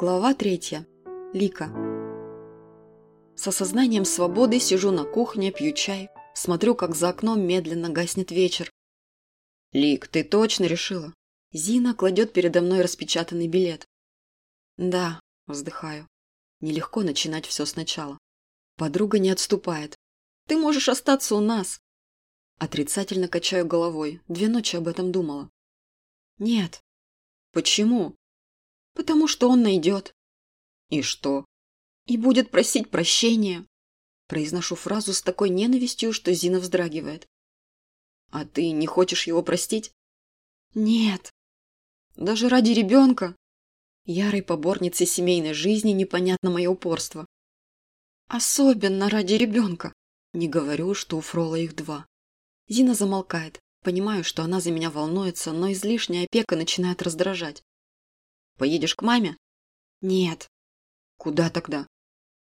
Глава третья. Лика. С осознанием свободы сижу на кухне, пью чай, смотрю, как за окном медленно гаснет вечер. «Лик, ты точно решила?» Зина кладет передо мной распечатанный билет. «Да», – вздыхаю. Нелегко начинать все сначала. Подруга не отступает. «Ты можешь остаться у нас!» Отрицательно качаю головой. Две ночи об этом думала. «Нет». «Почему?» Потому что он найдет. И что? И будет просить прощения. Произношу фразу с такой ненавистью, что Зина вздрагивает. А ты не хочешь его простить? Нет. Даже ради ребенка. Ярой поборнице семейной жизни непонятно мое упорство. Особенно ради ребенка. Не говорю, что у Фрола их два. Зина замолкает. Понимаю, что она за меня волнуется, но излишняя опека начинает раздражать. Поедешь к маме? Нет. Куда тогда?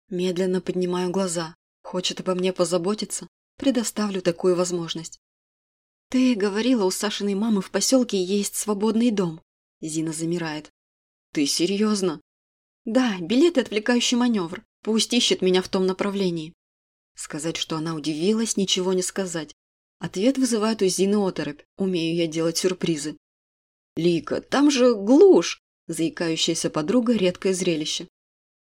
Медленно поднимаю глаза. Хочет обо мне позаботиться? Предоставлю такую возможность. Ты говорила, у Сашиной мамы в поселке есть свободный дом. Зина замирает. Ты серьезно? Да, билет и отвлекающий маневр. Пусть ищет меня в том направлении. Сказать, что она удивилась, ничего не сказать. Ответ вызывает у Зины оторопь. Умею я делать сюрпризы. Лика, там же глушь. Заикающаяся подруга – редкое зрелище.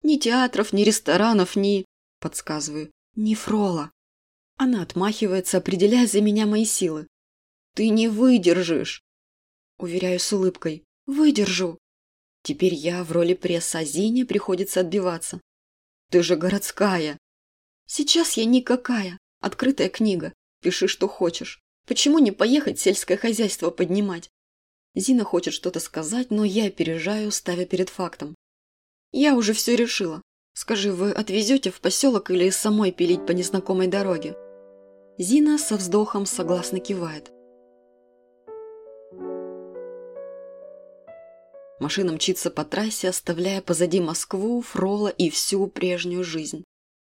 Ни театров, ни ресторанов, ни... Подсказываю. Ни фрола. Она отмахивается, определяя за меня мои силы. Ты не выдержишь. Уверяю с улыбкой. Выдержу. Теперь я в роли пресса Зине приходится отбиваться. Ты же городская. Сейчас я никакая. Открытая книга. Пиши, что хочешь. Почему не поехать сельское хозяйство поднимать? Зина хочет что-то сказать, но я опережаю, ставя перед фактом. Я уже все решила. Скажи, вы отвезете в поселок или самой пилить по незнакомой дороге? Зина со вздохом согласно кивает. Машина мчится по трассе, оставляя позади Москву, Фрола и всю прежнюю жизнь.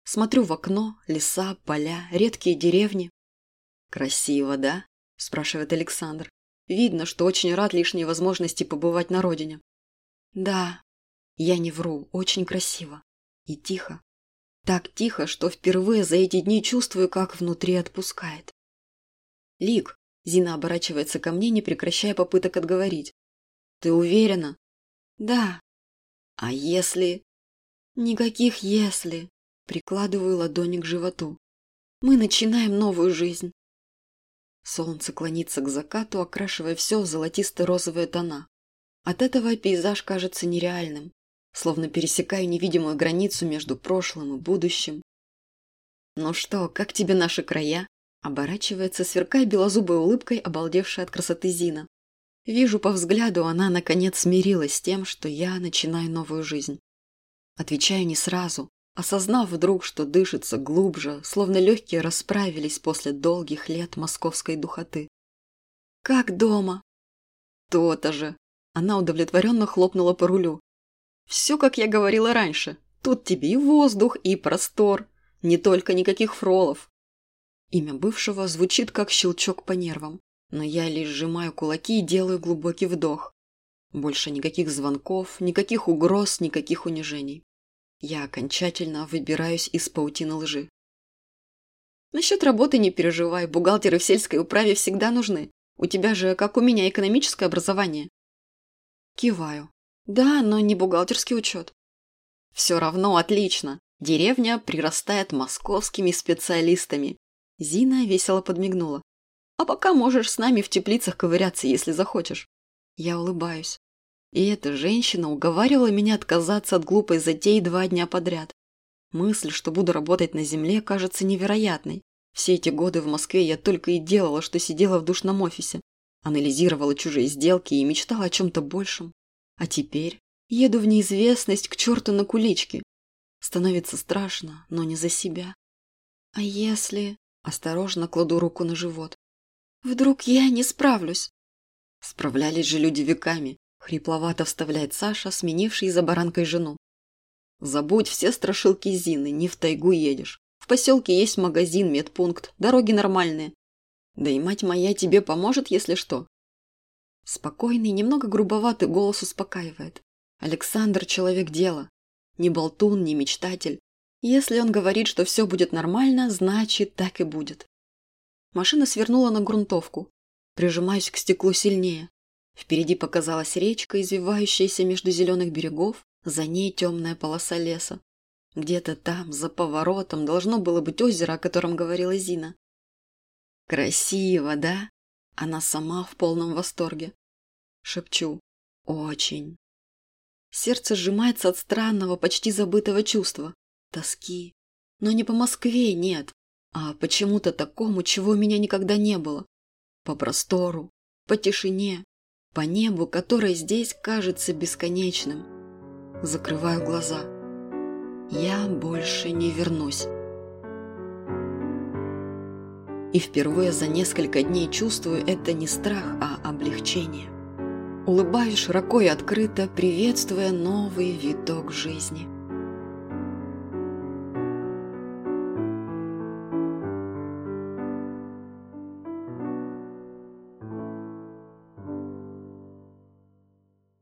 Смотрю в окно, леса, поля, редкие деревни. «Красиво, да?» – спрашивает Александр. Видно, что очень рад лишней возможности побывать на родине. Да, я не вру, очень красиво. И тихо. Так тихо, что впервые за эти дни чувствую, как внутри отпускает. Лик, Зина оборачивается ко мне, не прекращая попыток отговорить. Ты уверена? Да. А если... Никаких «если». Прикладываю ладони к животу. Мы начинаем новую жизнь. Солнце клонится к закату, окрашивая все в золотисто-розовые тона. От этого пейзаж кажется нереальным, словно пересекая невидимую границу между прошлым и будущим. «Ну что, как тебе наши края?» Оборачивается, сверкая белозубой улыбкой, обалдевшая от красоты Зина. Вижу по взгляду, она наконец смирилась с тем, что я начинаю новую жизнь. Отвечаю не сразу, осознав вдруг, что дышится глубже, словно легкие расправились после долгих лет московской духоты. «Как дома?» «То-то же!» Она удовлетворенно хлопнула по рулю. «Все, как я говорила раньше. Тут тебе и воздух, и простор. Не только никаких фролов». Имя бывшего звучит как щелчок по нервам, но я лишь сжимаю кулаки и делаю глубокий вдох. Больше никаких звонков, никаких угроз, никаких унижений. Я окончательно выбираюсь из паутины лжи. Насчет работы не переживай, бухгалтеры в сельской управе всегда нужны. У тебя же, как у меня, экономическое образование. Киваю. Да, но не бухгалтерский учет. Все равно отлично. Деревня прирастает московскими специалистами. Зина весело подмигнула. А пока можешь с нами в теплицах ковыряться, если захочешь. Я улыбаюсь. И эта женщина уговаривала меня отказаться от глупой затеи два дня подряд. Мысль, что буду работать на земле, кажется невероятной. Все эти годы в Москве я только и делала, что сидела в душном офисе, анализировала чужие сделки и мечтала о чем-то большем. А теперь еду в неизвестность к черту на куличке. Становится страшно, но не за себя. А если... Осторожно кладу руку на живот. Вдруг я не справлюсь? Справлялись же люди веками. Хрипловато вставляет Саша, сменивший за баранкой жену. Забудь все страшилки Зины, не в тайгу едешь. В поселке есть магазин, медпункт, дороги нормальные. Да и мать моя тебе поможет, если что. Спокойный, немного грубоватый голос успокаивает. Александр – человек дела. Не болтун, не мечтатель. Если он говорит, что все будет нормально, значит, так и будет. Машина свернула на грунтовку. Прижимаюсь к стеклу сильнее. Впереди показалась речка, извивающаяся между зеленых берегов, за ней темная полоса леса. Где-то там, за поворотом, должно было быть озеро, о котором говорила Зина. «Красиво, да?» Она сама в полном восторге. Шепчу. «Очень». Сердце сжимается от странного, почти забытого чувства. Тоски. Но не по Москве, нет, а почему-то такому, чего у меня никогда не было. По простору, по тишине, по небу, которое здесь кажется бесконечным. Закрываю глаза. Я больше не вернусь. И впервые за несколько дней чувствую это не страх, а облегчение. Улыбаюсь широко и открыто, приветствуя новый виток жизни.